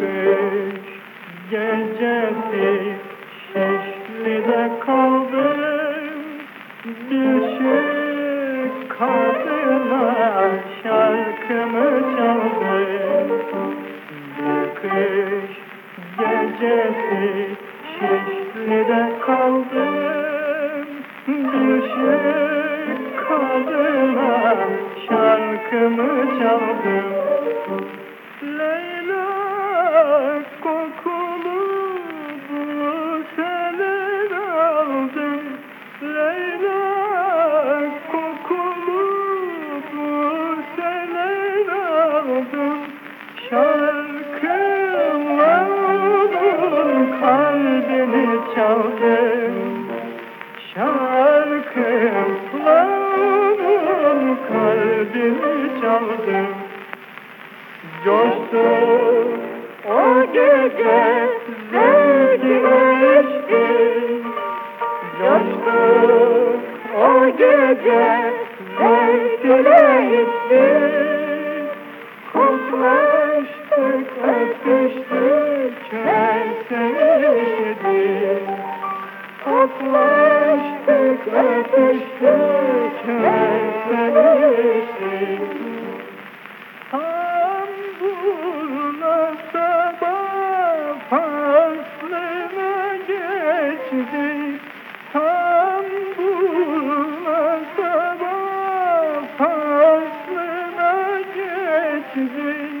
görüş gecesi Şişli'de kaldım. Düşük kadına şarkımı çaldım. Kış gecesi Şişli'de kaldım. Düşük kadına şarkımı çaldım. Kalbini çaldım Şarkımla onun kalbini çaldım Coştu o gece zevkleşti Coştu o gece zevkleşti Koklaştık, Koklaştık, öpüştük, Tam buna sabah faslına geçtik Tam buna sabah faslına geçtik